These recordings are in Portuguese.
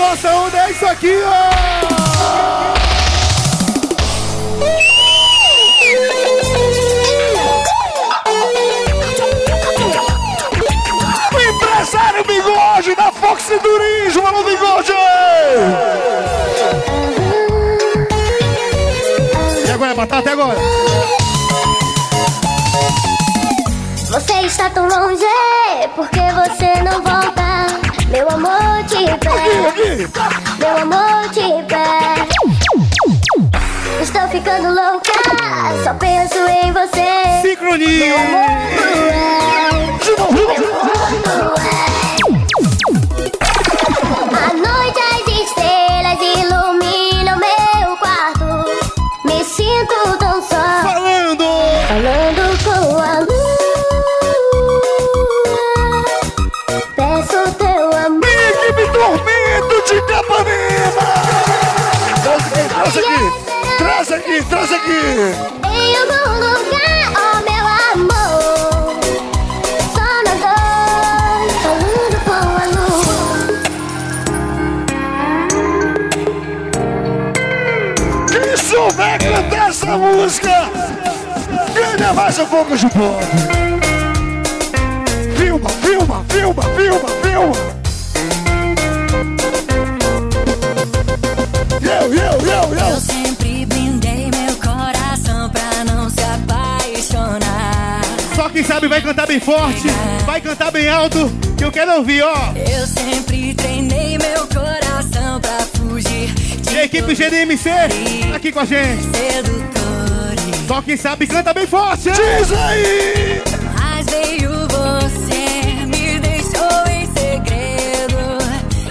nossa onda é isso aqui, ó! O empresário Bigode da Fox Turismo, alô Bigode! E agora, batata, e agora? Você está tão longe, porque você não volta? Meu amor te pede, meu amor te pede. Estou ficando louca, só penso em você. Meu Sincronia! amor é, De novo, de novo. Em algum lugar, oh meu amor Só nós dois, falando com a lua Quem souber cantar essa música, ganha mais um pouco de pop! Filma, filma, filma, filma, filma! Quem sabe vai cantar bem forte, vai cantar bem alto, que eu quero ouvir, ó! Eu sempre treinei meu coração pra fugir de E a equipe GDMC aqui com a gente. sedutores. Só quem sabe canta bem forte! Diz aí! Mas veio você, me deixou em segredo,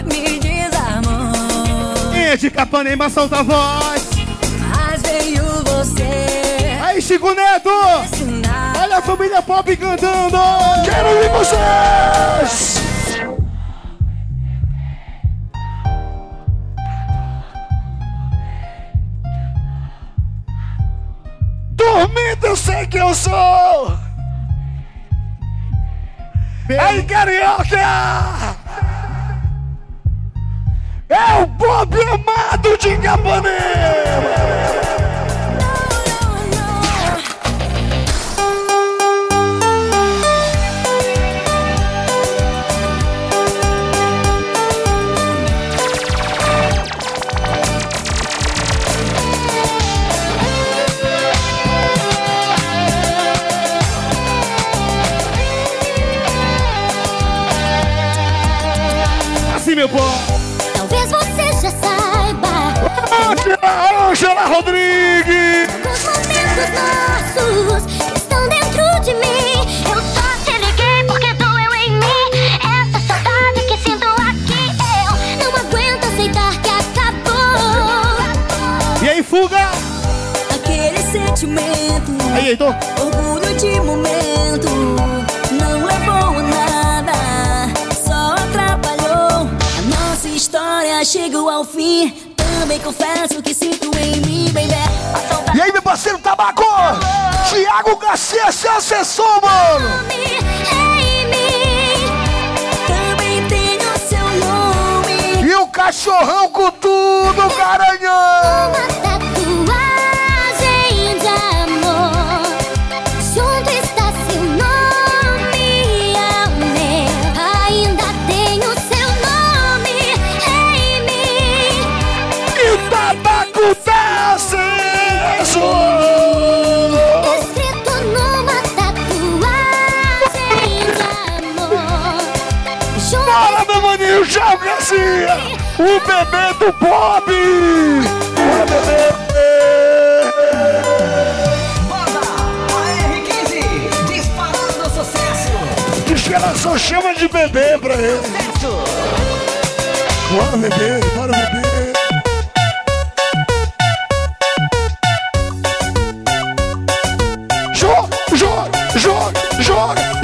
me desarmou. Quem é de Capanema, solta a voz! Mas veio você, Aí, Chico Neto! Olha a família pop cantando! Quero ouvir vocês! Dormindo, eu sei que eu sou! Ei, carioca! É o Bob Amado de Capanema! Meu povo! Talvez você já saiba Ângela Rodrigues! Os momentos nossos estão dentro de mim Eu só te liguei porque doeu em mim Essa saudade que sinto aqui Eu não aguento aceitar que acabou E aí, fuga! Aquele sentimento, Aí, Heitor! orgulho de momento, chegou ao fim. Também confesso que sinto em mim, baby. Saudade E aí, meu parceiro Tabaco? Thiago Garcia, seu assessor, mano! E o cachorrão com tudo, garanhão! Garcia! O bebê do Bob! Bora, bebê! Bota a R15, disparando sucesso. Diz que ela só chama de bebê pra ele. Sucesso. Bora, bebê, bora, bebê! Joga, joga, joga, joga,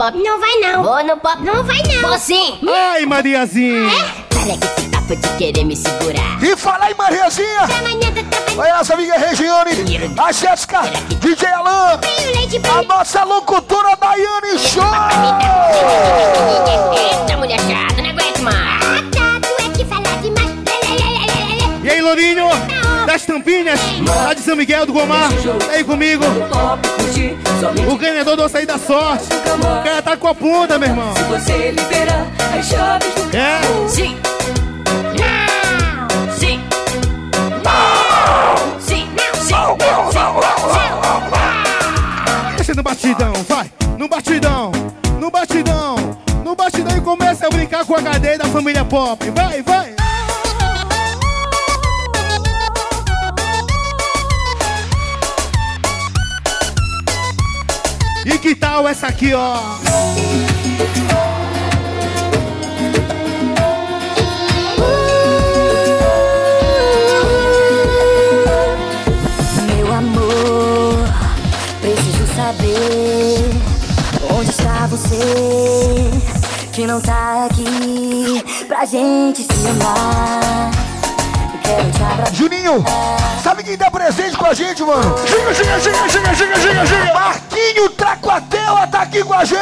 pop, não vai não. Vou no pop, não vai não. Vou sim. Ai, Mariazinha! Para com esse papo de querer me segurar. E falar em Mariazinha! Tá. Olha essa amiga Regiane, a Jéssica, DJ Alan, a nossa locutora Daiane Show! Eita, mulher chata, não aguento mais. Ah, tá, é que fala. E aí, Lourinho, das tampinhas, lá de São Miguel do Gomar, tá aí comigo, o ganhador do Açaí da Sorte. O cara tá com a punta, meu irmão. se você liberar as chaves do É. Sim. Não. Sim. Não. Sim, não, sim, não, sim, Deixa no batidão, vai, no batidão, no batidão, no batidão e começa a brincar com a HD da família Pop. Vai, vai! Que tal essa aqui, ó? Meu amor, preciso saber onde está você que não tá aqui pra gente se amar. Quero te abraçar. Juninho, sabe quem tá presente com a gente, mano? Chega, chega, chega, chega, chega, chega, chega! Marquinho Tracuatela tá aqui com a gente!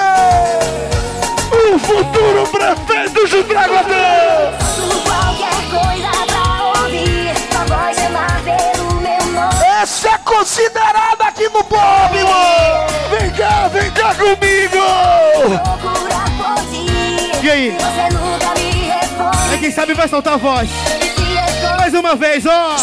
O futuro prefeito de Tracuatela! Qualquer coisa pra ouvir, sua voz chamar pelo meu nome. Essa é considerada aqui no Bob, mano! Vem cá, vem cá comigo! E aí? Quem sabe vai soltar a voz. Mais uma vez, ó!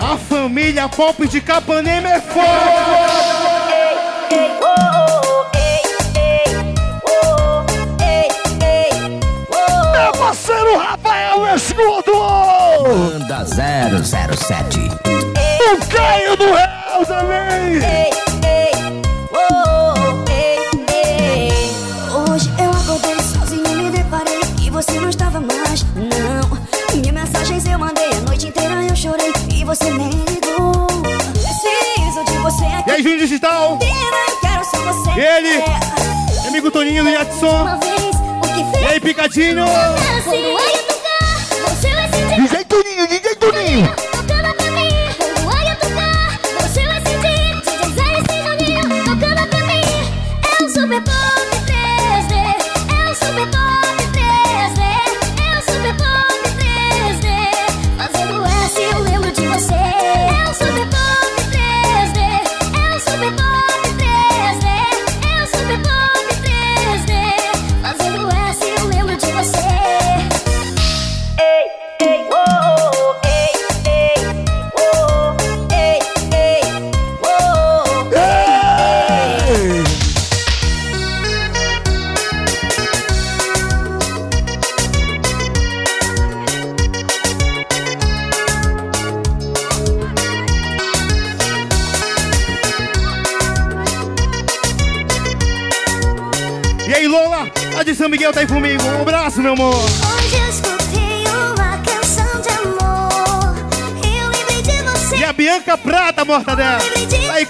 A família Pop de Capanema é foda! Parceiro Rafael Escudo! Banda 007. O Caio do Real também! Hoje eu acordei sozinho e me deparei que você não estava mais. Não, minhas mensagens eu mandei a noite inteira eu chorei e você nem ligou. Preciso de você E aqui. aí, Júnior Digital? Eu quero ser você. Ele. É. Amigo Toninho do Yatson. E aí, Picadinho? Quando eu tocar, você vai sentir DJ Toninho, DJ Toninho!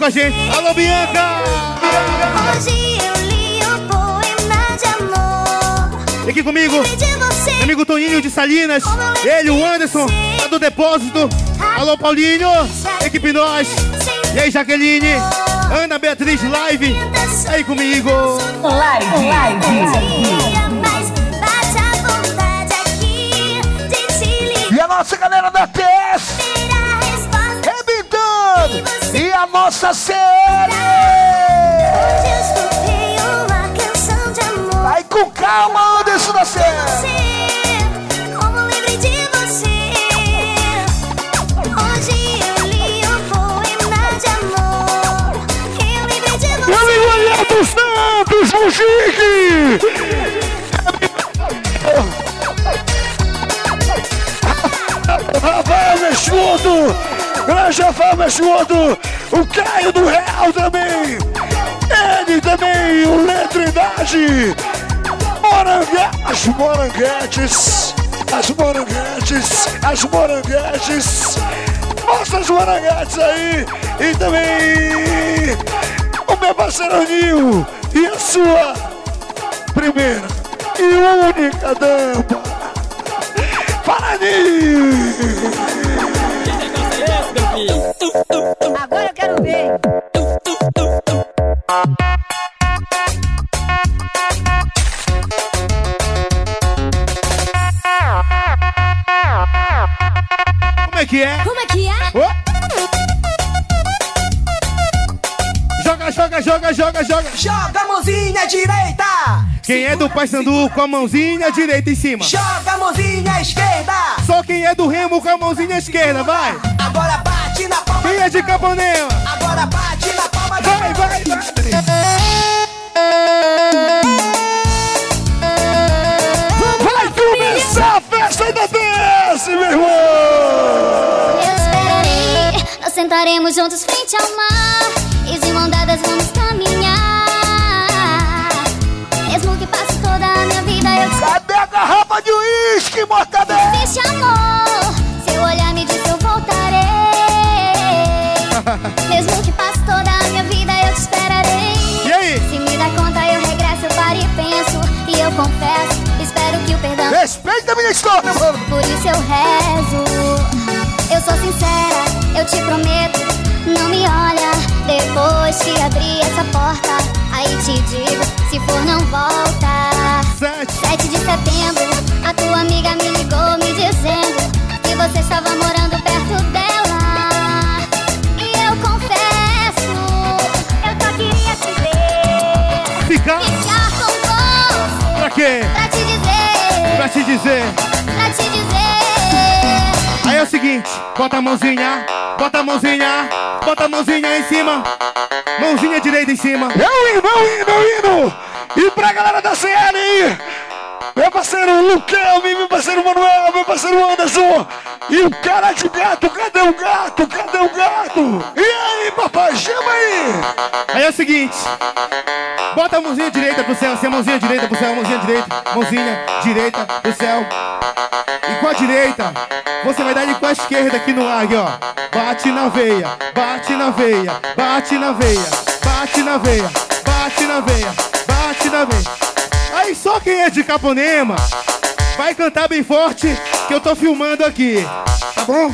Com a gente. Alô, Bianca! Hoje eu li um poema de amor. E aqui comigo, meu amigo Toninho de Salinas. Ele, o Anderson, lá do depósito. Alô, Paulinho. Equipe Nós. E aí, Jaqueline. Ana Beatriz Live. Aí comigo. De te E a nossa galera da TS. Nossa série. Hoje eu escutei uma canção de amor. Vai com calma, Anderson da série. Você, como lembrei de você. Hoje eu li um poema de amor. Eu lembrei de Meu você. amigo Alberto Santos, Mujique! Rafael Mexudo! Grande Rafael Mexudo! O Caio do Real também! Ele também, o Letridade! As moranguetes. As moranguetes. As moranguetes. Mostra as moranguetes aí. E também o meu parceiro Nil e a sua primeira e única dama. Fala, Nil! Agora eu quero ver. Como é que é? Como é que é? Joga, joga, joga, joga, joga. A mãozinha direita. Quem é do Paysandu com a mãozinha direita em cima. Joga a mãozinha esquerda. Só quem é do Remo com a mãozinha esquerda, vai. Agora bate na palma. Quem é de Capanema? Agora bate na palma Vai, vai, vai. Vai começar a festa da DS, meu irmão! Eu esperarei, nós sentaremos juntos frente ao mar E de mão dadas vamos caminhar Mesmo que passe toda a minha vida eu te Cadê a garrafa de uísque, mortadela? Existe amor, seu olhar me diz que eu voltarei Mesmo que passe toda a minha vida eu te esperarei E aí? Se me dá conta eu regresso, eu paro e penso E eu confesso, espero que o perdão Respeita a minha história, mano! por isso eu rezo. Eu sou sincera, eu te prometo. Não me olha que abrir essa porta. Aí te digo, se for, não volta. Sete. 7 de setembro, a tua amiga me ligou me dizendo que você estava morando perto dela. E eu confesso, eu só queria te ver. Ficar Ficar com você, pra quê? pra te dizer, Pra te dizer. pra te dizer. Aí é o seguinte, bota a mãozinha, bota a mãozinha, bota a mãozinha em cima. Mãozinha direita em cima. Meu hino, meu hino, meu hino! E pra galera da CL aí! Meu parceiro Luquelme, meu parceiro Manuel, meu parceiro Anderson! E o cara de gato, cadê o gato? Cadê o gato? E aí, papai, chama aí! Aí é o seguinte, bota a mãozinha direita pro céu, assim, a mãozinha direita pro céu, mãozinha direita, mãozinha direita pro céu. E com a direita, você vai dar ele com a esquerda aqui no ar, aqui, ó. Bate na veia, bate na veia, bate na veia, bate na veia, bate na veia, bate na veia. Aí só quem é de Caponema vai cantar bem forte que eu tô filmando aqui, tá bom?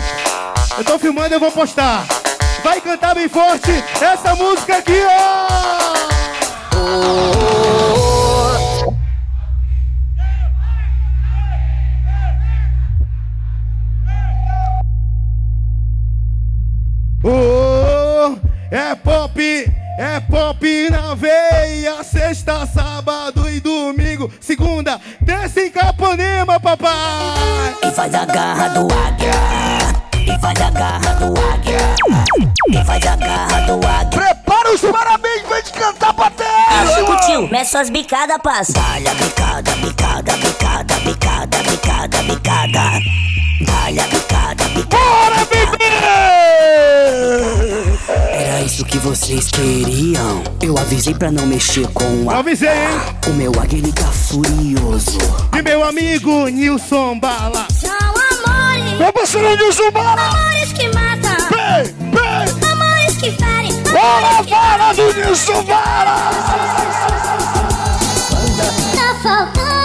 Eu tô filmando e eu vou postar. Vai cantar bem forte essa música aqui, ó! Oh, é pop, é pop na veia. Sexta, sábado e domingo. Segunda, desce em Capanema, papai. E faz a garra do águia. E faz a garra do águia. E faz a garra do águia. Prepara os parabéns pra gente cantar pra Alô, teste, Cutinho, mete suas bicadas, passa. Dá-lhe bicada, bicada, bicada, bicada, bicada, bicada. Dá-lhe bicada, bicada. Bora, Isso que vocês queriam. Eu avisei pra não mexer com Eu a. avisei, hein? O meu águia tá furioso. E meu amigo Nilson Bala. São amores, Meu parceiro Nilson Bala! amores que matam, Vem, vem! amores que ferem, Bora, bora do Nilson Bala! tá faltando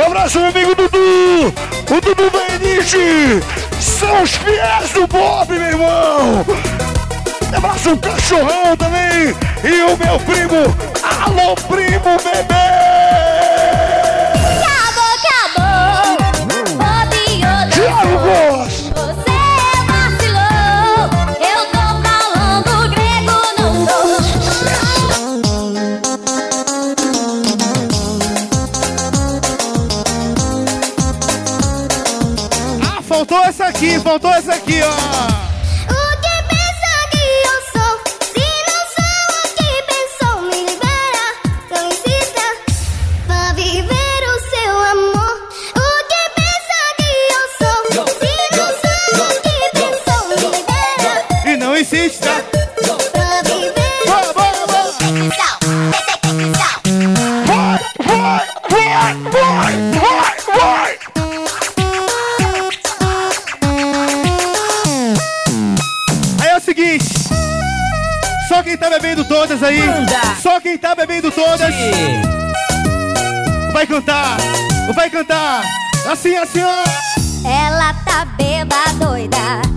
Um abraço, meu amigo Dudu! O Dudu Benite! São os fiéis do Bob, meu irmão! Um abraço, o cachorrão também! E o meu primo! Alô, primo bebê! aqui, faltou essa aqui, ó. todas. Vai cantar, vai cantar. Assim, assim, ó. Ela tá bêbada, doida.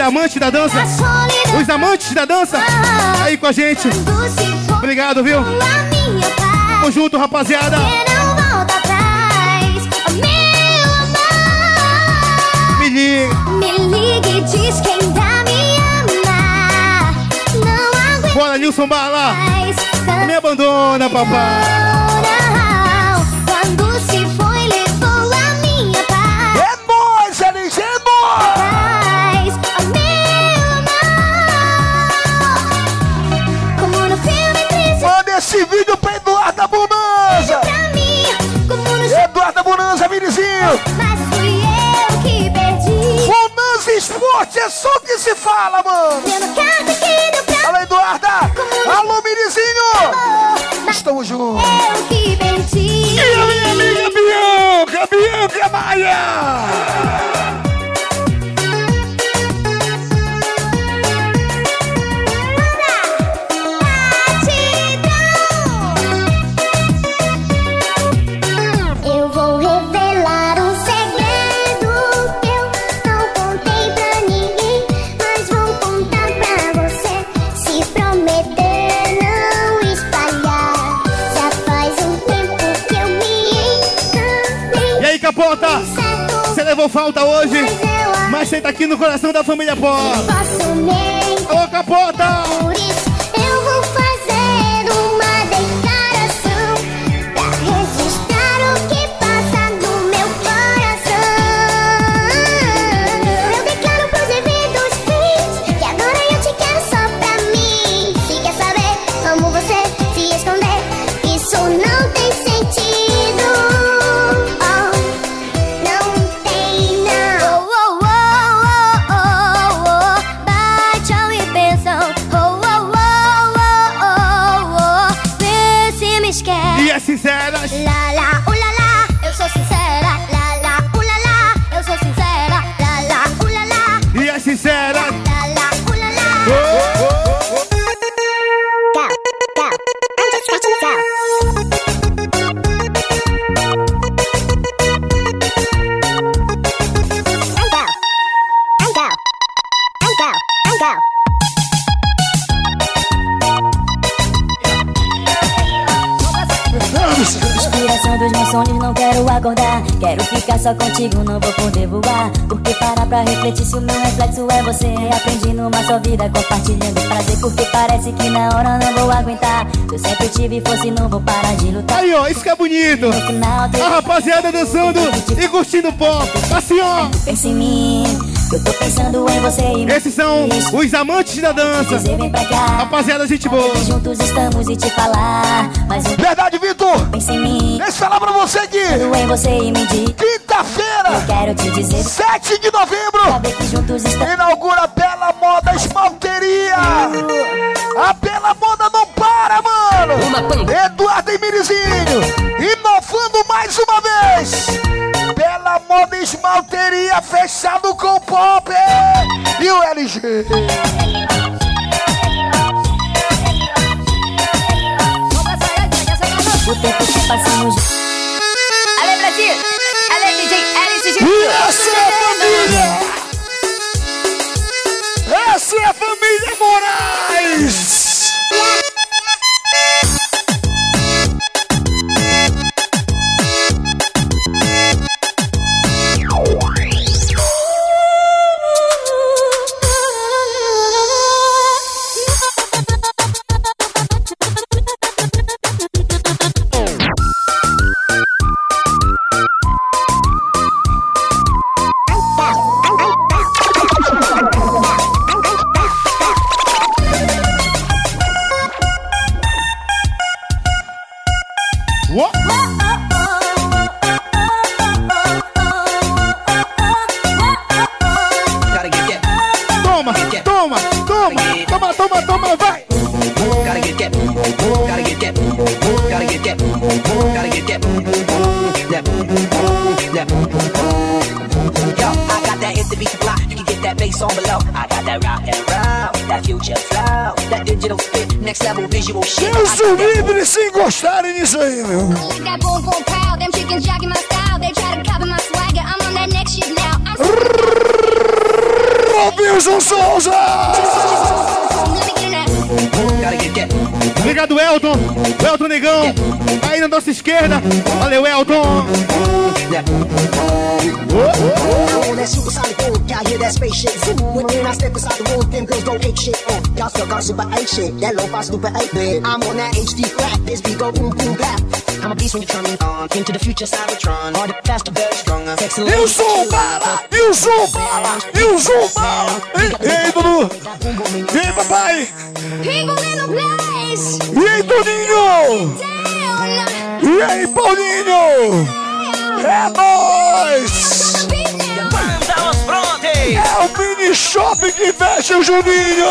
amante da dança. Os amantes da dança. Aí com a gente. Obrigado, viu? Tamo junto, rapaziada. Oh, me ligue. Me ligue e diz quem dá me ama. Não aguento. Bora, Nilson Bala. Me abandona, papai. coração da família Pó. Ô, Capota! Na hora não vou aguentar Eu sempre tive não vou parar de lutar Aí ó, isso que é bonito A rapaziada dançando e curtindo pop Assim ó Pensa em mim eu tô pensando em você e Esses são os amantes da dança. Rapaziada, gente boa. Juntos estamos e te falar. Mas Verdade, Vitor. Pensa em mim. Deixa eu falar pra você que. em você e me diz. Quinta-feira. Eu quero te dizer. 7 de novembro. Inaugura a bela moda esmalteria. vizinho. Inovando mais uma vez. Pela moda esmalteria fechado com o pop e o LG. O tempo que passamos. Still got super 8 shit, that low fi super 8 bit. I'm on that HD flat, this beat go boom boom bap. I'm a beast when you turn me on. Into the future, Cybertron. Harder, faster, very stronger. Sexy E o som bala! E o som bala! E o som bala! Ei, ei, Dudu! E aí, papai! People in the place. E aí, Toninho! Down. E aí, Paulinho! É nóis! Mini shopping que fecha o Juninho!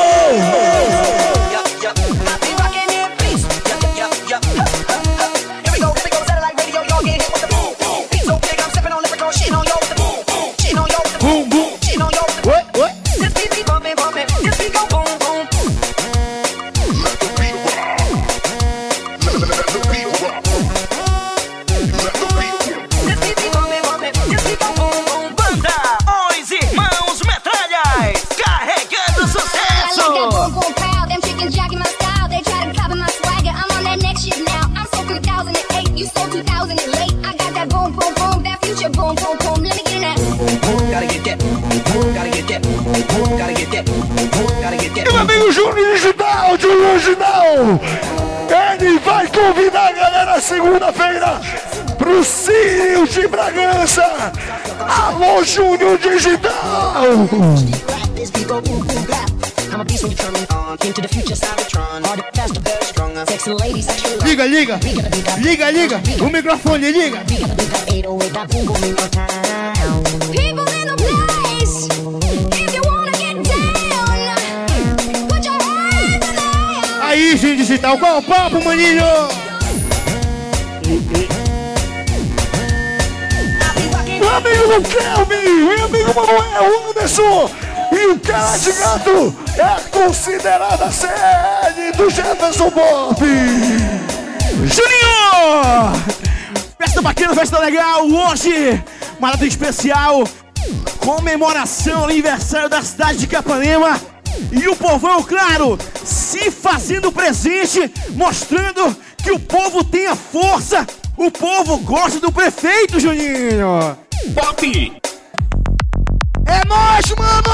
Liga, liga. Liga, liga. O microfone, liga. We got that 808, that boom boom in your town. People in the place. If you wanna get down, put your hands in the air. Aí, gente digital. Qual é o papo, maninho? Amigo do Kelvin, meu amigo Manuel Anderson e o cara de gato é considerada a sede do Jefferson Bob. Juninho! Festa bacana, festa legal. Hoje, uma data especial. Comemoração, aniversário da cidade de Capanema. E o povão, claro, se fazendo presente, mostrando que o povo tem a força. O povo gosta do prefeito, Juninho. Pop! Nóis, mano!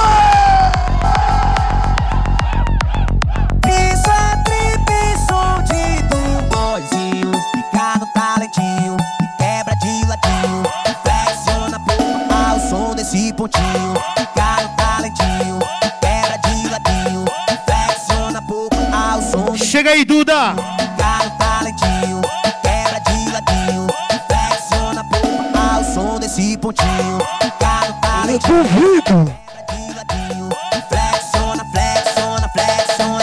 Isso é trip, som de do boizinho. Fica no talentinho e quebra de ladinho. Flexiona pouco ao som desse pontinho. Fica no talentinho e quebra de ladinho. Flexiona pouco ao som desse Chega aí, Duda. Fica no talentinho quebra de ladinho. Flexiona pouco ao som desse pontinho. Duvido.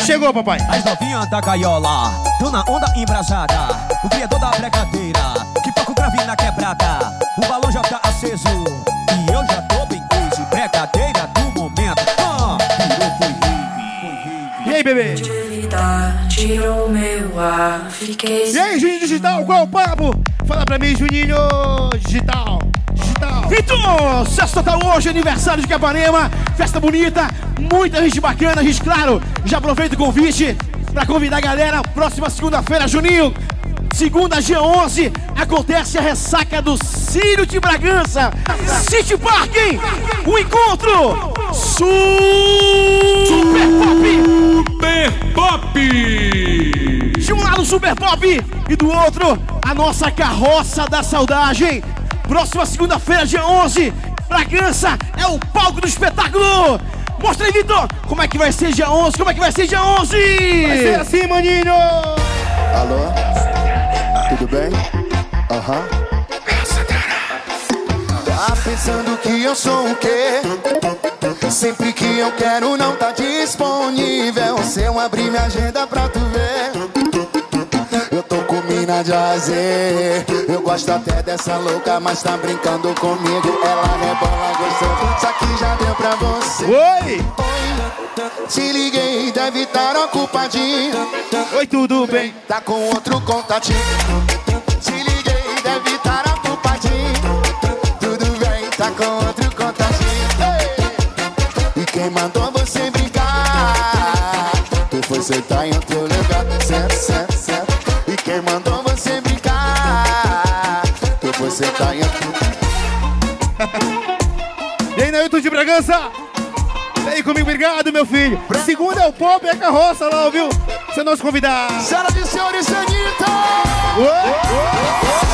Chegou, papai. As novinhas da gaiola, na onda embrasada. O criador da brincadeira, que pouco o grave na quebrada. O balão já tá aceso e eu já tô bem coisa. Brincadeira do momento. Ah. E aí, bebê? Tirou meu ar, fiquei. E aí, Juninho Digital, qual é o papo? Fala pra mim, Juninho Digital. Então, sucesso total hoje, aniversário de Capanema, festa bonita, muita gente bacana, gente, claro, já aproveita o convite pra convidar a galera, próxima segunda-feira, Juninho, segunda, dia 11, acontece a ressaca do Círio de Bragança, City Park, o encontro Super Pop! Super Pop! De um lado, Super Pop, e do outro, a nossa carroça da saudade. Próxima segunda-feira, dia 11, Bragança é o palco do espetáculo. Mostra aí, Vitor, como é que vai ser dia 11? Como é que vai ser dia 11? Vai ser assim, maninho! Alô? Tudo bem? Aham. Tá pensando que eu sou o quê? Sempre que eu quero não tá disponível. Se eu abrir minha agenda pra tu ver. De. Eu gosto até dessa louca, mas tá brincando comigo. Ela rebola gostoso, só que já deu pra você. Oi! Te liguei, deve estar ocupadinho. Oi, tudo bem? Tá com outro contatinho. Te liguei, deve estar ocupadinho. Tudo bem, tá com outro contatinho. Ei! E quem mandou você brincar? Tu foi sentar em outro lugar. Certo, certo, certo. E quem mandou Foi sentar em E aí, Nailton de Bragança? Aí comigo, obrigado, meu filho. Segunda é o pop e a carroça lá, viu? Você é nosso convidado. Senhoras e senhores, Anitta!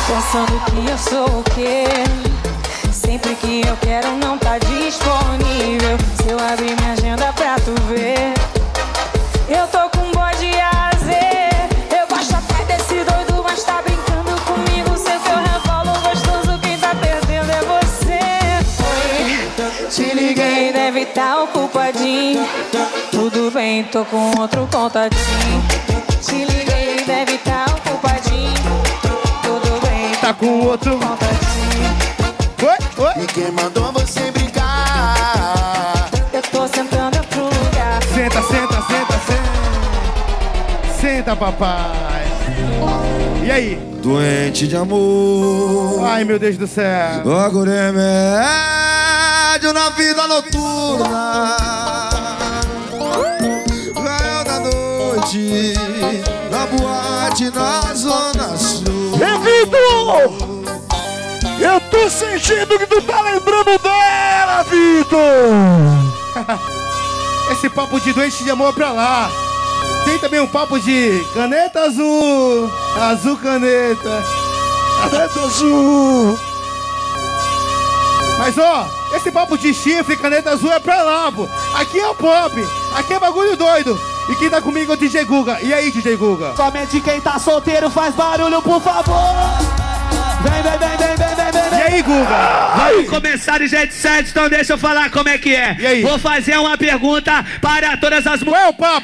Pensando que eu sou o quê? Sempre que eu quero não tá disponível. Se eu abrir minha agenda pra tu ver, eu tô com bode te liguei, deve tá ocupadinho. Tudo bem, tô com outro contatinho. Te liguei, deve tá ocupadinho. Tudo bem, Tá com outro. Oi, oi. E quem mandou você brincar? Eu tô sentando em outro lugar. Senta, senta, senta, senta. Senta, papai. E aí? Doente de amor. Ai, meu Deus do céu. Logo remédio na vida noturna. Ganhou da noite, na boate, na zona sul. Ei, Vitor! Eu tô sentindo que tu tá lembrando dela, Vitor! Esse papo de doente de amor pra lá. Tem também um papo de caneta azul. Azul caneta. Caneta azul. Mas ó, esse papo de chifre e caneta azul é pra lá, pô. Aqui é o pop. Aqui é bagulho doido. E quem tá comigo é o DJ Guga. E aí, DJ Guga? Somente quem tá solteiro faz barulho, por favor. Vem, vem, vem, vem, vem, vem, vem. E aí, Guga? Vamos começar o Jet Set, então deixa eu falar como é que é. Vou fazer uma pergunta para todas as mu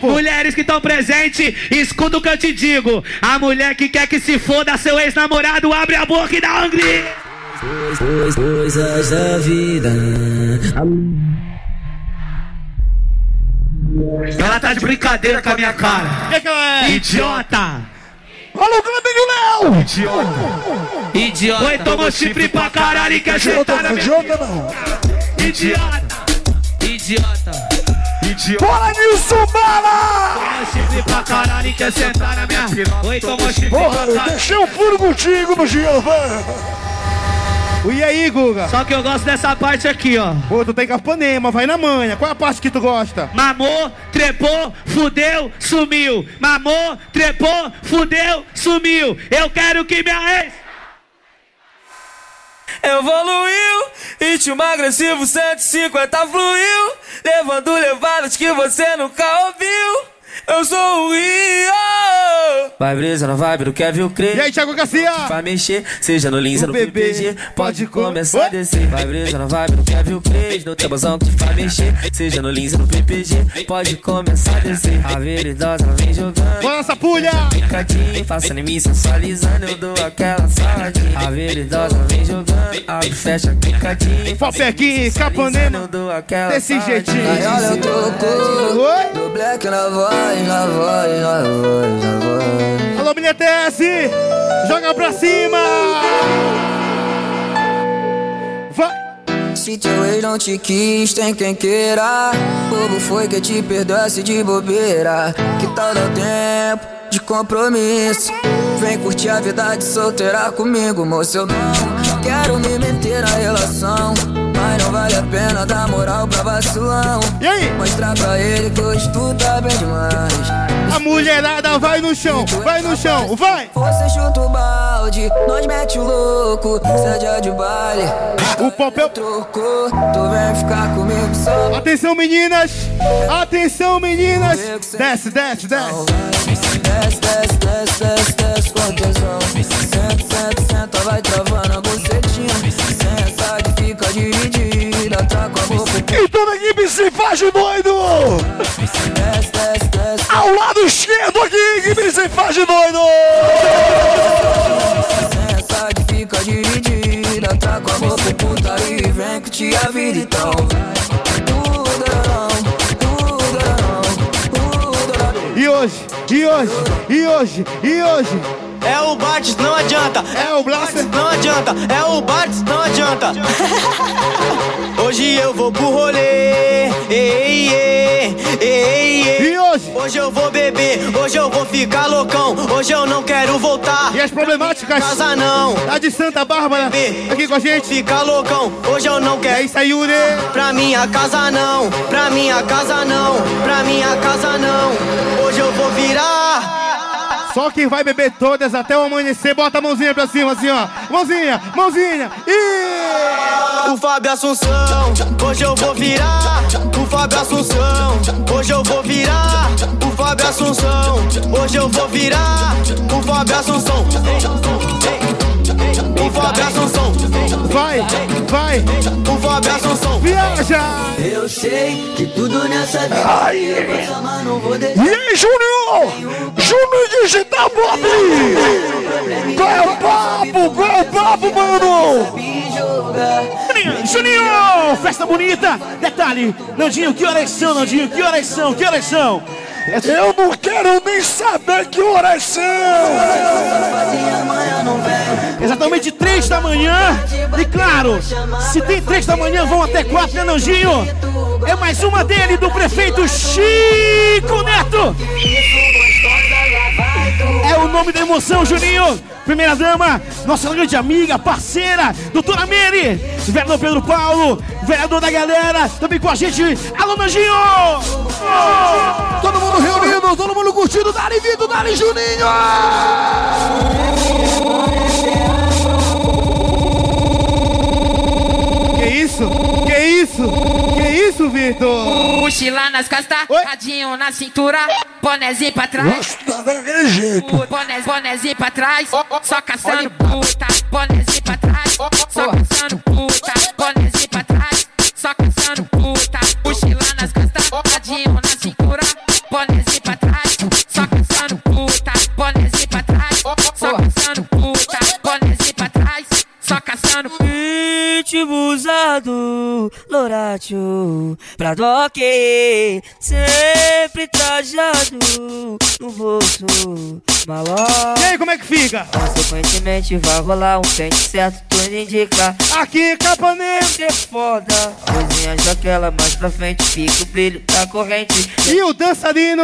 mulheres que estão presentes. Escuta o que eu te digo. A mulher que quer que se foda seu ex-namorado, abre a boca e dá um grito. Coisas da vida. Ela tá de brincadeira com a minha cara. Que que é? Idiota! Olha o Grande Léo! Idiota! Idiota! Oi, tomou chifre pra caralho e quer sentar na minha... Idiota não! Idiota! Idiota! Idiota! Bora, Nilson Bala! Tomou chifre pra caralho e quer sentar na minha... Oi, tomou chifre Porra, pra caralho... deixei um furo contigo no velho! E aí, Guga? Só que eu gosto dessa parte aqui, ó. Pô, tu tem capanema, vai na manha. Qual é a parte que tu gosta? Mamou, trepou, fudeu, sumiu. Mamou, trepou, fudeu, sumiu. Eu quero que minha ex. Evoluiu, ritmo agressivo 150 fluiu, levando levadas que você nunca ouviu. Eu sou o Rio, Vai brisa na vibe do Kevin Craig. E aí, Thiago Garcia? Vai mexer, seja no Lins ou no bebê PPG. Pode com- começar Oi? a descer. Vai brisa na vibe do Kevin Craig. No tabuzão que faz mexer, seja no Lins ou no PPG. Pode começar a descer. A veridosa ela vem jogando. Bora essa pulha! Picadinho, passando em mim, sensualizando. Eu dou aquela saladinha. A veridosa ela vem jogando. Abre, fecha, picadinho. Fopequinho, Capanema. Eu dou aquela Desse jeitinho. Aí olha, eu trocou Oi? do black na voz, na voz, na voz, na voz. Alô, Milha TS! Joga pra cima! Vai! Se teu ex não te quis, tem quem queira. Bobo foi que te perdoasse de bobeira. Que tal dar tempo de compromisso? Vem curtir a vida de solteira comigo, moço. Eu não quero me meter na relação. Mas não vale a pena dar moral pra vacilão. E aí? Mostrar pra ele que hoje tu tá bem demais. A mulherada vai no chão, vai no chão, vai! Você chuta o balde, nós mete o louco, seja de baile. O papel trocou, tu vem ficar comigo só. Atenção, meninas! Atenção, meninas! Desce, desce, desce! Desce, desce, desce, desce, desce com tesão. Senta, senta, senta, vai travando a bucetinha. Toda a equipe se faz de doido! Ao lado esquerdo aqui, equipe se faz de doido! Senta que fica dividida, tá com a boca puta e vem que te a vida então. E hoje, e hoje, e hoje, e hoje? É o Bartz, não adianta. É o Blaster, não adianta. É o Bartz, não adianta. Hoje eu vou pro rolê. Ei, ei, ei, ei. E hoje? Hoje eu vou beber. Hoje eu vou ficar loucão. Hoje eu não quero voltar. E as problemáticas? Casa não. Lá de Santa Bárbara, aqui com a gente. Ficar loucão. Hoje eu não quero. É isso aí, Yuri. Pra minha casa não. Pra minha casa não. Pra minha casa não. Hoje eu vou virar. Só quem vai beber todas até o amanhecer, bota a mãozinha pra cima, assim, ó. Mãozinha, mãozinha. E O Fábio Assunção, hoje eu vou virar. O Fábio Assunção, hoje eu vou virar. O Fábio Assunção, hoje eu vou virar. O Fábio Assunção, o Fábio Assunção, vai, vai. O Fábio Assunção, viaja. Eu sei que tudo nessa vida Ai. passa, mas não vou deixar. E aí, Júnior? Júnior Digital Pop! Qual é o papo? Qual é o papo, mano? Juninho, festa bonita. Detalhe, Nandinho, que horas são, Nandinho? Que horas são? Que horas são? Eu não quero nem saber que horas são! Exatamente três da manhã. E claro, se tem três da manhã, vão até quatro, né, Nandinho? É mais uma dele, do prefeito Chico Neto. É o nome da emoção, Juninho. Primeira dama, nossa grande amiga, parceira, doutora Mary. Vereador Pedro Paulo, vereador da galera, também com a gente. Alô, Nandinho! Todo mundo reunido, todo mundo curtindo, Dali Vitor, Dali Juninho! Que isso? Que isso? Que isso, Vitor? Mochila nas costas, radinho na cintura, bonezinho pra trás. Boné, bonezinho pra trás, só caçando puta. Bonezinho pra trás, só caçando puta. Bonezinho pra trás, só caçando puta. Mochila nas costas, cintura, bonezinho pra trás, só caçando puta. Bonezinho pra trás, só caçando puta. Bonezinho pra trás, só caçando. Pitbull usado, Loratio, pra doque, sempre trajado no bolso, E aí, como é que fica? Consequentemente vai rolar um pente certo, tudo indica. Aqui, Capanema. Ser foda, coisinhas daquela mais pra frente, fica o brilho da corrente. E o dançarino,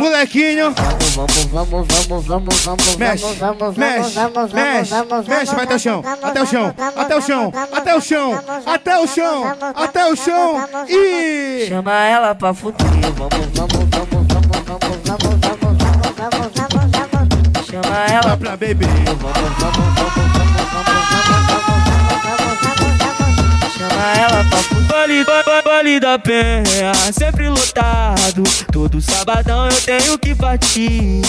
molequinho. Vamos, vamos, vamos, vamos, vamos, vamos, Mexe, vamos, vamos, mexe, vamos, mexe, vamos, mexe, vai até o chão, até o chão, até o chão, até o chão, até o chão, até o chão e Chama ela pra futuro, vamos, vamos, vamos, chama ela pra beber. Chama ela pra futebol, da penha, sempre lotado. Todo sabadão eu tenho que partir.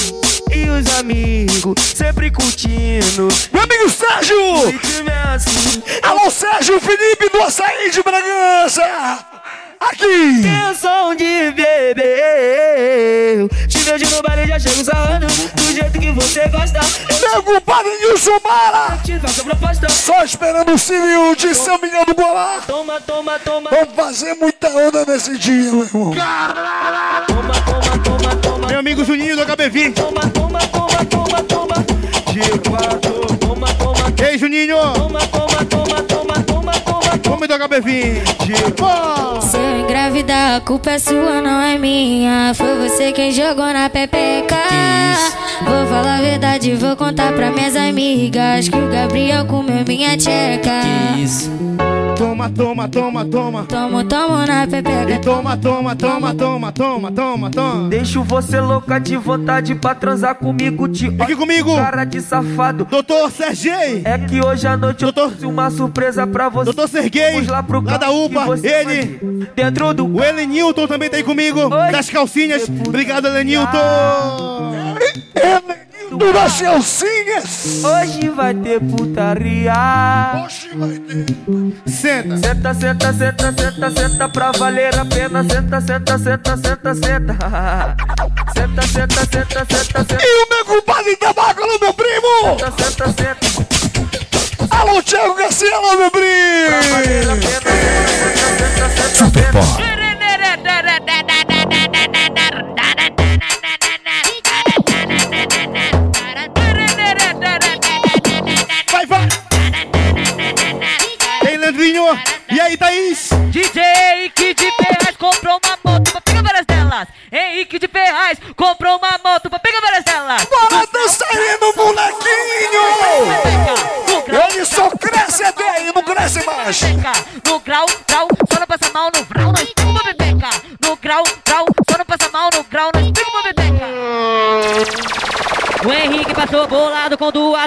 E os amigos sempre curtindo. Meu amigo Sérgio! É assim, Alô, Sérgio Felipe do Açaí de Bragança! Aqui! Tensão de beber Vejo no baile, já chego sarrando. Do jeito que você gosta. Meu compadre Nilson Mara! Te faço a proposta. Só esperando o civil de São Miguel do Golar! Toma, toma, toma. Vamos fazer muita onda nesse dia, meu irmão! Toma, toma, toma, toma. Meu amigo Juninho do HB20. Toma, toma, toma, toma, toma. De quatro. Toma, toma. Ei, Juninho! Toma, toma, toma, HB20. Pô! Se eu engravidar, a culpa é sua, não é minha. Foi você quem jogou na pepeca. Vou falar a verdade, vou contar pra minhas amigas que o Gabriel comeu minha tcheca. Isso. Toma, toma, toma, toma. Tomo, tomo na pepeca. E toma, toma, toma, toma, toma, toma, toma. Deixo você louca de vontade pra transar comigo. Te Fique comigo. Cara de safado. Doutor Sergei. É que hoje à noite eu trouxe uma surpresa pra você. Doutor Sergei. Vamos lá pro Lá da UPA. Ele. Dentro do O Elenilton também tá aí comigo. Das calcinhas. Obrigado, Elenilton. Elenilton das calcinhas. Hoje vai ter putaria. Hoje vai ter. Senta. Senta, senta, senta, senta, senta pra valer a pena. Senta, senta, senta, senta, senta. Senta, senta, senta, senta, senta. E o meu compadre tabaco, alô, meu primo! Senta, senta, senta. Alô, Thiago Garcia, alô, meu! Super Vai,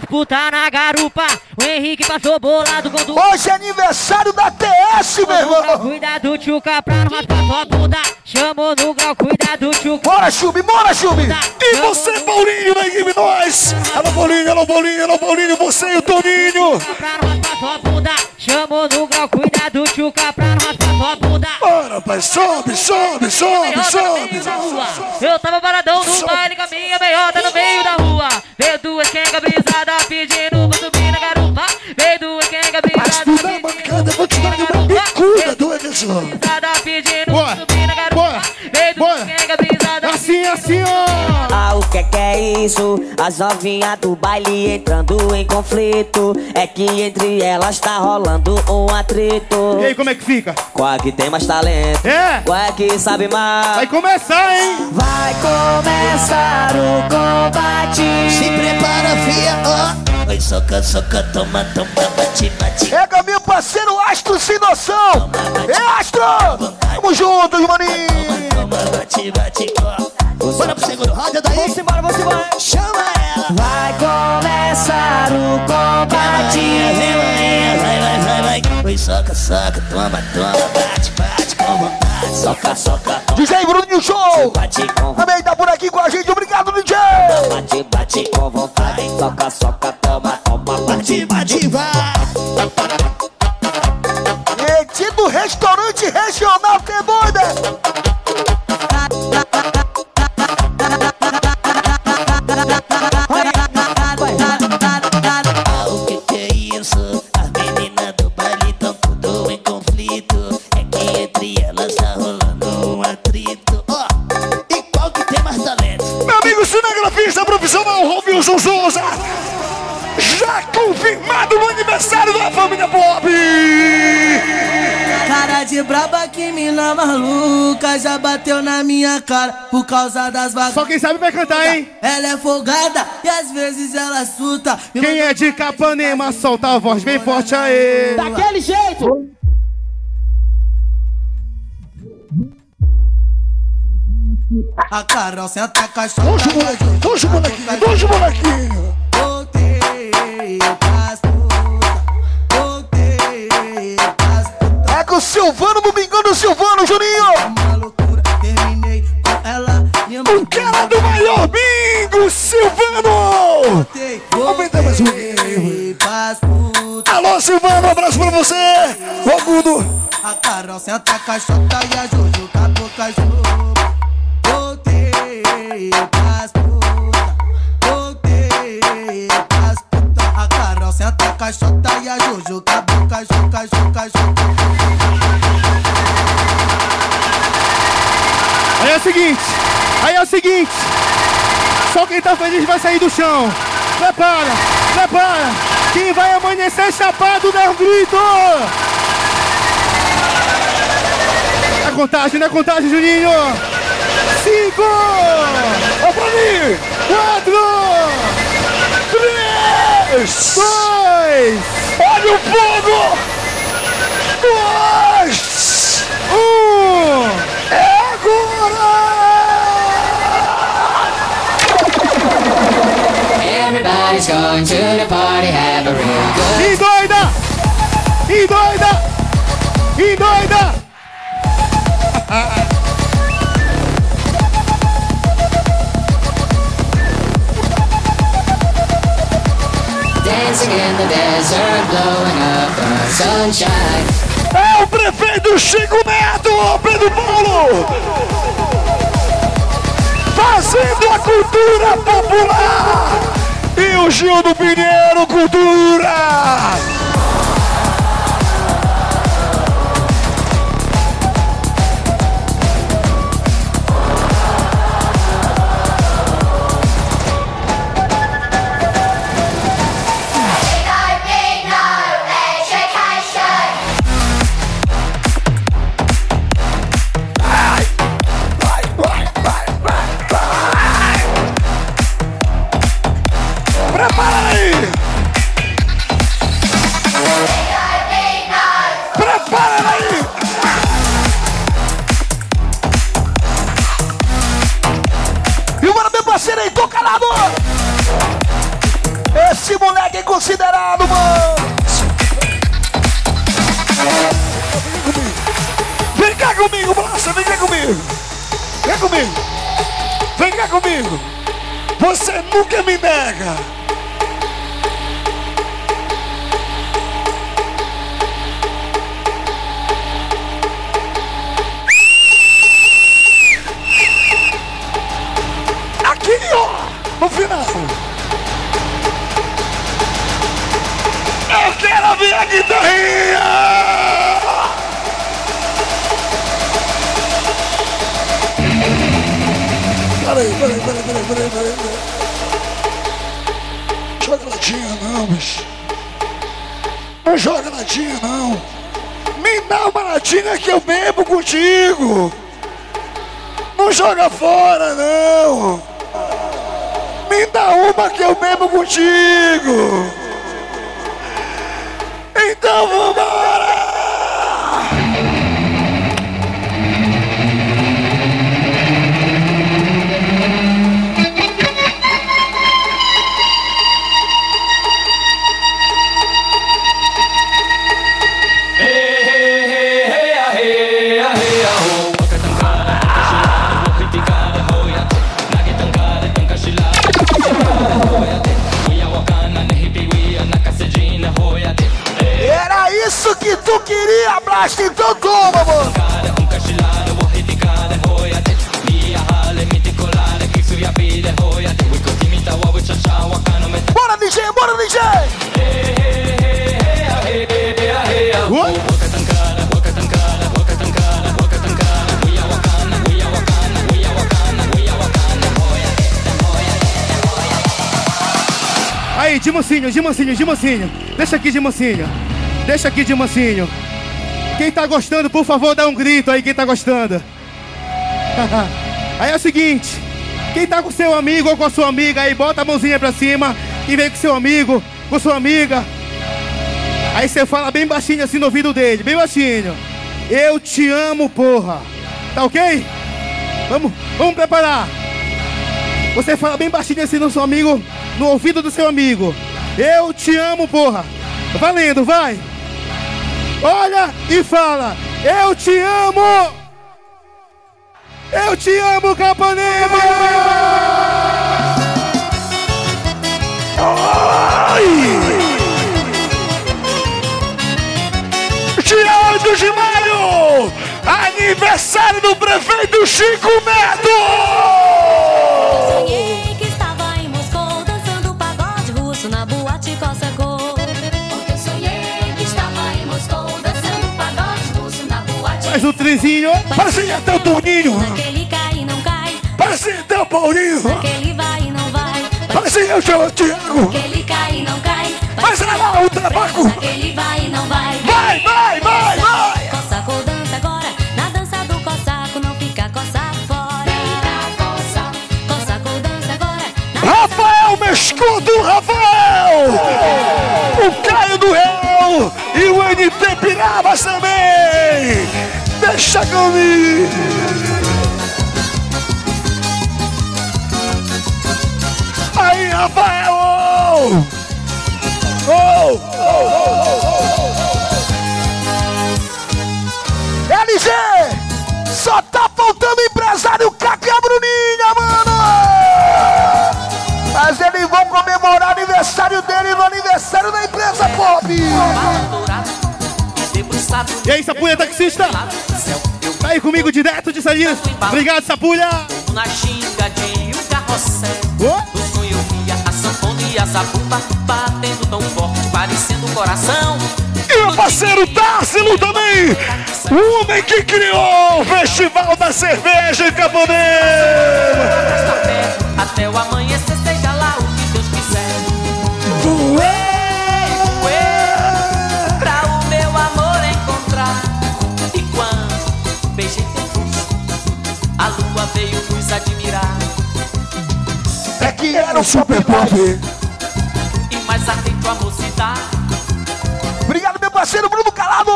putas na garupa. O Henrique passou bolado duas. Hoje é aniversário da TS, meu irmão! Cuidado, tchuca, pra não raspar sua bunda. Chamou no grau, cuidado, tchuca. Bora, Chubi, bora, Chubi! E você, Paulinho, da equipe nós! Alô, Paulinho, alô, Paulinho, alô, Paulinho, você e o Toninho! Pra não raspar sua bunda. Chamou no grau, cuidado, tchuca, pra não raspar sua bunda. Bora, pai, sobe, sobe, sobe, sobe! Eu tava paradão no baile com a minha meiota no meio da brisada pedindo subir na que que é isso? As novinhas do baile entrando em conflito. É que entre elas tá rolando um atrito. E aí, como é que fica? Qual é que tem mais talento? É. Qual é que sabe mais? Vai começar, hein? Vai começar o combate. Se prepara, fia, ó. Vai soca, soca, toma, toma, bate, bate. Pega meu parceiro Astro sem noção! É Astro! Tamo juntos, maninho! Toma, bate, bate, ó. Pro segundo, roda daí. Vamos embora, vamos embora. Chama ela. Vai começar o combate. Vai, vai, vai, vai, vai. Vai, soca, soca, toma, toma, bate, bate com vontade. Soca, soca, toma. DJ Bruninho Show! Bate com Também tá por aqui com a gente, obrigado, DJ! Bate, bate com vontade. Soca, soca, toma, toma, bate, bate, vai. Eti do restaurante regional, que doida! Mina maluca já bateu na minha cara por causa das vagas. Só quem sabe vai cantar, hein? Ela é folgada e às vezes ela suta. Me Quem é de Capanema, solta a voz bem forte aí. Daquele jeito! A Carol senta a cachorra. Hoje, molequinho, hoje, molequinho, Silvano, no domingão do Silvano, Juninho. O cara do maior bingo, Silvano! Aumenta mais um. Alô, Silvano, um abraço pra você! Ô, mundo! A Carol senta tá a caixota e a Jojo tá com a boca Voltei seguinte, aí é o seguinte. Só quem tá feliz vai sair do chão. Prepara, prepara. Quem vai amanhecer chapado dá um grito. Na contagem, na contagem, Juninho. Cinco. Ó pra mim. Quatro. Três. Dois. Olha o fogo. Dois. Um. Everybody's going to the party, have a real good doida! Doida! Doida! dancing in the desert, blowing up the sunshine. Prefeito Chico Neto, Pedro Paulo. Fazendo a cultura popular. E o Gil do Pinheiro Cultura. Então toma, mano! Bora, DJ, bora, DJ! Aí, de mansinho, de mansinho, de mansinho. Deixa aqui, de mansinho. Deixa aqui, de mansinho. Quem tá gostando, por favor, dá um grito aí, quem tá gostando. aí é o seguinte. Quem tá com seu amigo ou com a sua amiga aí, bota a mãozinha pra cima e vem com seu amigo, com sua amiga. Aí você fala bem baixinho assim no ouvido dele, bem baixinho. Eu te amo, porra. Tá ok? Vamos, vamos preparar. Você fala bem baixinho assim no seu amigo, no ouvido do seu amigo. Eu te amo, porra. Valendo, vai olha e fala: Eu te amo! Eu te amo, Capanema! Dia 8 de maio, aniversário do prefeito Chico Neto! Faz o trizinho. Parece até o Toninho. Cai e não cai, Parece até o Paulinho. naquele vai e não vai. Parece eu, e não cai. Mas olha lá o tabaco. Vai e não vai. Vai, vai, vai, vai. Cossaco dança agora. Na dança do cossaco não fica coça fora. Cossaco dança agora. Rafael Mescudo, Rafael! O Caio do Real e o NT Pirabas também! Deixa comigo! Aí, Rafael! Oh! Oh! LG! Só tá faltando empresário Caco e a Bruninha, mano! Mas eles vão comemorar o aniversário dele no aniversário da empresa Pop! E aí, Sapulha taxista? Tá aí comigo direto de Salinas. Obrigado, Sapulha. Na ginga de um carrossel No sonho eu via a sanfona e a zabumba Batendo tão forte, parecendo um coração E meu parceiro Tássilo também! O homem que criou o Festival da Cerveja em Capanema! Até o amanhecer, o Super Pop! E mais atento a mocidade Obrigado, meu parceiro Bruno Calado!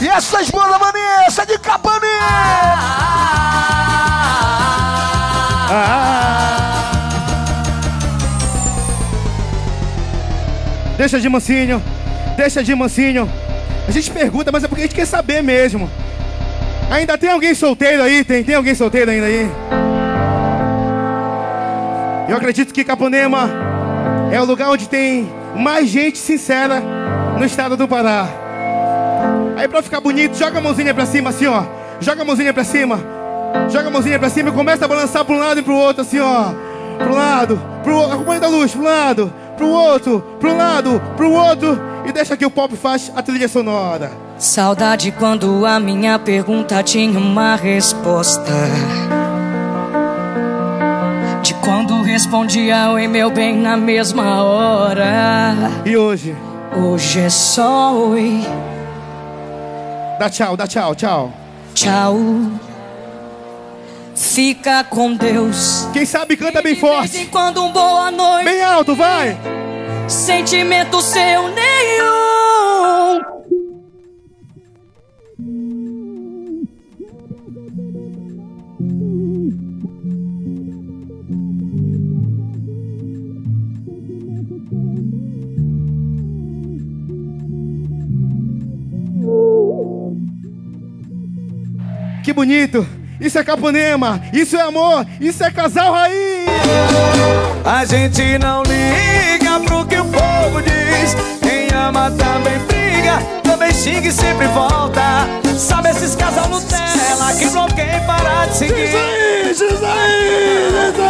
E essa esposa Vanessa de Deixa de mansinho. Deixa de mansinho. A gente pergunta, mas é porque a gente quer saber mesmo. Ainda tem alguém solteiro aí? Tem, tem alguém solteiro ainda aí? Eu acredito que Caponema é o lugar onde tem mais gente sincera no estado do Pará. Aí pra ficar bonito, joga a mãozinha pra cima assim, ó. Joga a mãozinha pra cima. Joga a mãozinha pra cima e começa a balançar pra um lado e pro outro, assim, ó. Pro lado, pro outro. Acompanha da luz, pro lado, pro outro, pro lado, pro outro. E deixa que o pop faz a trilha sonora. Saudade quando a minha pergunta tinha uma resposta. De quando respondia oi meu bem na mesma hora. E hoje? Hoje é só oi. Dá tchau, dá tchau, tchau. Tchau. Fica com Deus. Quem sabe canta bem De forte. vez em quando um boa noite. Bem alto, vai. Sentimento seu nenhum. Que bonito. Isso é Caponema. Isso é amor. Isso é casal raiz. A gente não liga pro que o povo diz. Quem ama também briga, também xinga e sempre volta. Sabe esses casal Nutella que bloqueiam e parar de seguir? Diz aí, diz aí, diz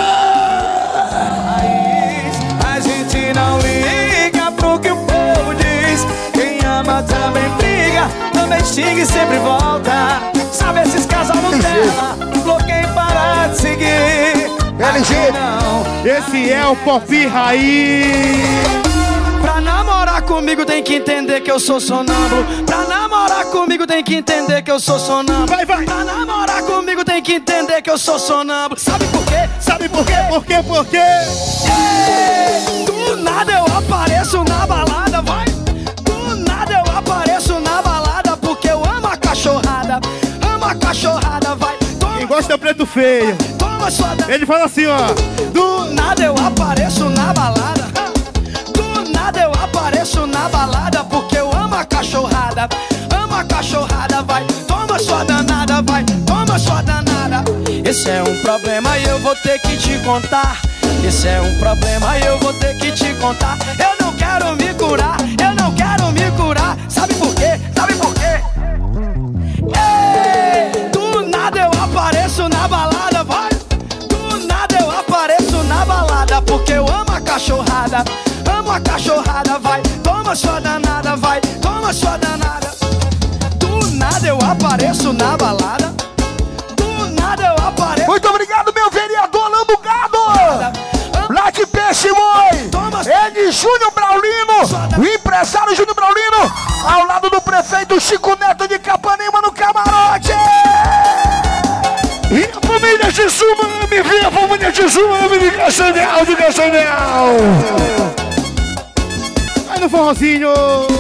A gente não liga pro que o povo diz. Quem ama também briga, também xinga e sempre volta. Sabe esses casal Nutella, bloqueiam e parar de seguir? LG. Esse é o pop raiz. Pra namorar comigo tem que entender que eu sou sonâmbulo. Pra namorar comigo tem que entender que eu sou sonâmbulo. Vai, vai. Pra namorar comigo tem que entender que eu sou sonâmbulo. Sabe por quê? Sabe por quê? Por quê? Por quê? Ei, do nada eu apareço na balada, vai. Do nada eu apareço na balada porque eu amo a cachorrada. Cachorrada, vai. Toma, Quem gosta é preto feio. toma sua da... Ele fala assim, ó. Do nada eu apareço na balada. Do nada eu apareço na balada porque eu amo a cachorrada. Amo a cachorrada, vai. Toma sua danada, vai. Toma sua danada. Esse é um problema e eu vou ter que te contar. Esse é um problema e eu vou ter que te contar. Eu não quero me curar, eu não quero me curar. Sabe por quê? Sabe por quê? Danada. Amo a cachorrada, vai, toma sua danada, vai, toma sua danada. Do nada eu apareço na balada. Do nada eu apareço. Muito obrigado, meu vereador Lando Gado! Lá de Peixe Boi! Ele, Júnior Braulino, o empresário Júnior Braulino, ao lado do prefeito Chico Neto de Capanema no camarote! E família de Sumame, vem a família de Sumame de Castanhal, de Castanhal! Vai no forrozinho!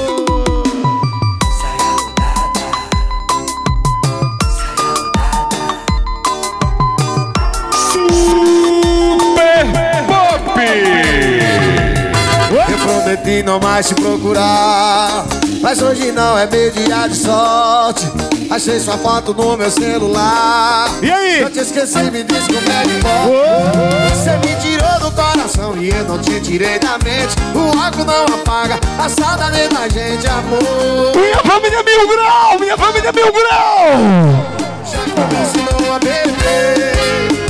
Prometi não mais te procurar Mas hoje não é meu dia de sorte Achei sua foto no meu celular E aí? Eu te esqueci, me diz como é que pode Você me tirou do coração e eu não te tirei da mente O álcool não apaga a saudade da gente, amor Minha família Mil Grau! Minha família Mil Grau! Já me ensinou a beber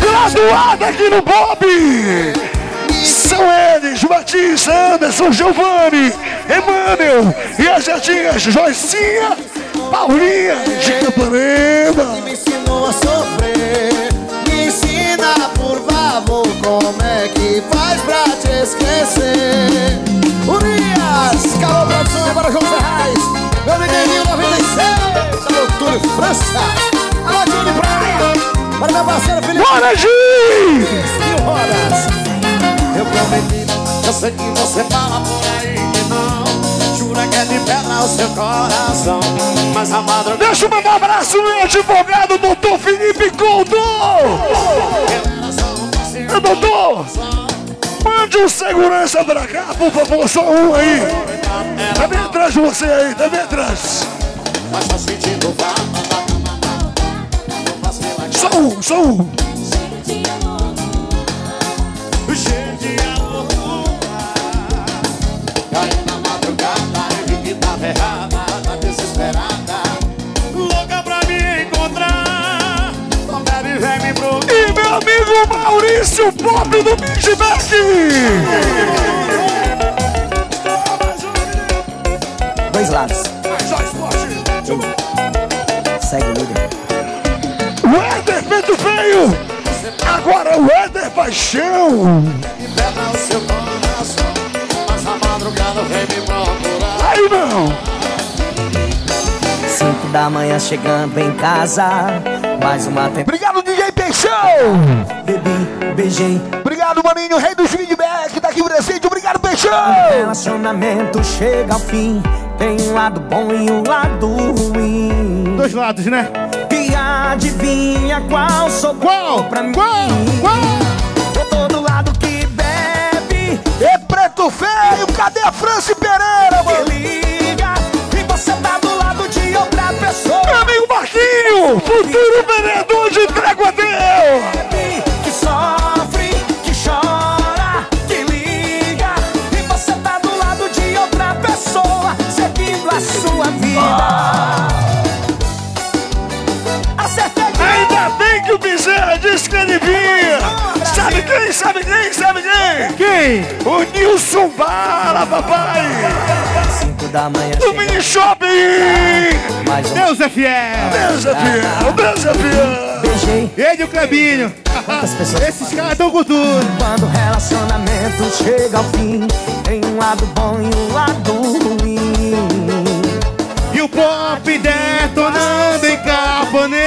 Graduada aqui no Bob! São eles, Matias, Anderson, Giovanni, Emmanuel e as gatinhas Joicinha, Paulinha de Capanema. Me ensinou a sofrer. Me ensina, por favor, como é que faz pra te esquecer? Urias, Calma Produção, para João Ferraz. Meu menino 96, alô Túlio França. Alô Júlio Praia, para meu parceiro Felipe. Bora, Gi! Mil Eu prometi, eu sei que você fala por aí que não Jura que é de pedra o seu coração Mas a madrugada Deixa eu mandar um abraço, meu advogado, doutor Felipe Couto! Ô, doutor, mande um segurança pra cá, por favor, só um aí. Tá bem atrás de você aí, tá bem atrás. Tá Só um, só um. Maurício Pop do Beachback! Dois lados. Segue o líder. O Éder Feito Feio! Agora o Éder Paixão! Pedra o seu coração Mas a madrugada vem me procurar Aí não! Cinco da manhã chegando em casa. Mais uma temporada. Obrigado, DJ Peixão! Bebi, beijei. Obrigado, maninho, rei dos feedback, tá aqui presente. Obrigado, Peixão! Relacionamento chega ao fim. Tem um lado bom e um lado ruim. Dois lados, né? E adivinha qual sou qual pra mim? Qual? Qual? Todo lado que bebe. É preto feio, cadê a Franci Pereira, mano? Futuro vereador de Traguadel! Que sofre, que chora, que liga. E você tá do lado de outra pessoa, seguindo a sua vida. Acertei Ainda bem que o Bezerra disse que ele vinha! Sabe quem? Sabe quem? Sabe quem? Quem? O Nilson Bala, papai! Cinco da manhã Do Mini Mais um Deus é fiel! Deus é fiel! Deus é fiel! beijei. Ele e o Clebinho. Esses caras estão com tudo. Quando o relacionamento chega ao fim, tem um lado bom e um lado ruim. E o pop detonando em Capanema.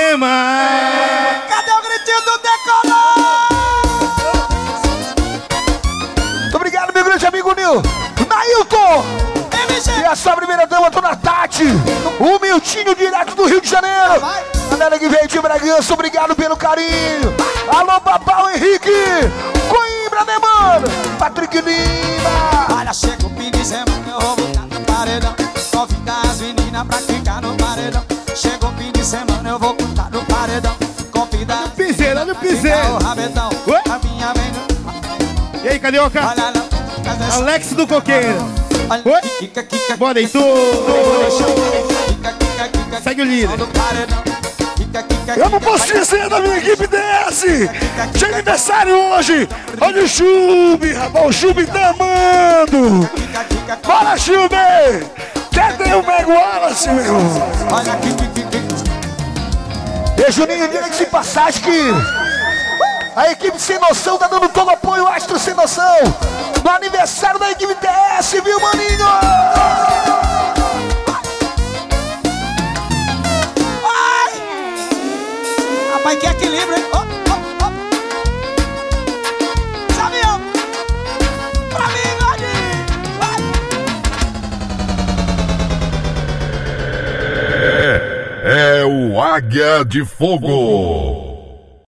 O Miltinho direto do Rio de Janeiro! Galera que veio de Bragança, obrigado pelo carinho! Alô, Papau Henrique! Coimbra, né, mano? Patrick Lima! Olha, chega o fim de semana, eu vou botar no paredão. Convida as meninas pra ficar no paredão. Chega o fim de semana, eu vou botar no paredão. Convida as olha o rabetão. A minha vem. E aí, Carioca? Olha. Alex do Coqueiro. Oi? Bora, kika, kika, Segue o líder. Eu não posso dizer da minha equipe DS. De aniversário hoje. Olha o Chube, rapaz. O Chube tá amando. Bora, Chube. Cadê o Meg Wallace, meu irmão? E Juninho, diga de passagem que a equipe sem noção tá dando todo apoio, Astro sem noção. No aniversário da equipe TS, viu, maninho? Rapaz, que equilíbrio, hein? Oh! É, é o Águia de Fogo.